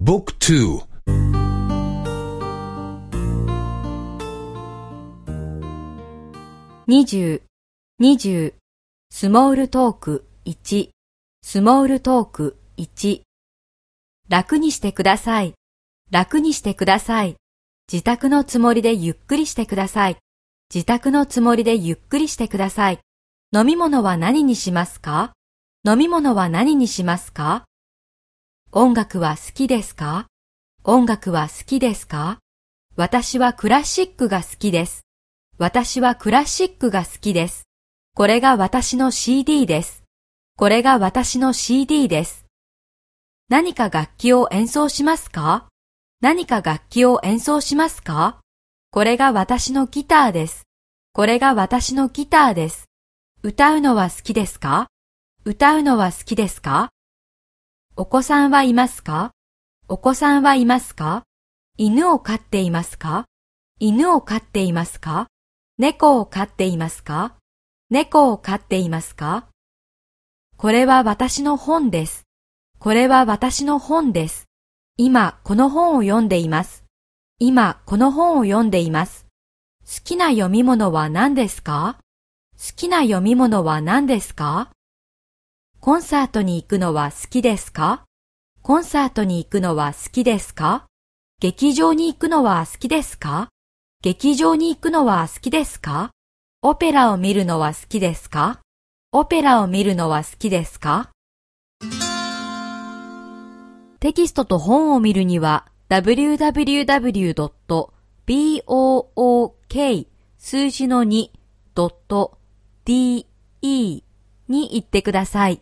Book 220、20、スモールトーク1、スモールトーク1。楽にしてください。楽にしてください。自宅のつもりでゆっくりしてください。自宅のつもりでゆっくりしてください。飲み物は何にしますか？飲み物は何にしますか？音楽は好きですか？音楽は好きですか？私はクラシックが好きです。私はクラシックが好きです。これが私の CD です。これが私の CD です。何か楽器を演奏しますか？何か楽器を演奏しますか？これが私のギターです。これが私のギターです。歌うのは好きですか？歌うのは好きですか？お子さんはいますか？お子さんはいますか？犬を飼っていますか？犬を飼っていますか？猫を飼っていますか？猫を飼っていますか？これは私の本です。これは私の本です。今この本を読んでいます。今この本を読んでいます。好きな読み物は何ですか？好きな読み物は何ですか？コンサートに行くのは好きですか？コンサートに行くのは好きですか？劇場に行くのは好きですか？劇場に行くのは好きですか？オペラを見るのは好きですか？オペラを見るのは好きですか？テキストと本を見るには www.book 数字の 2.de に行ってください。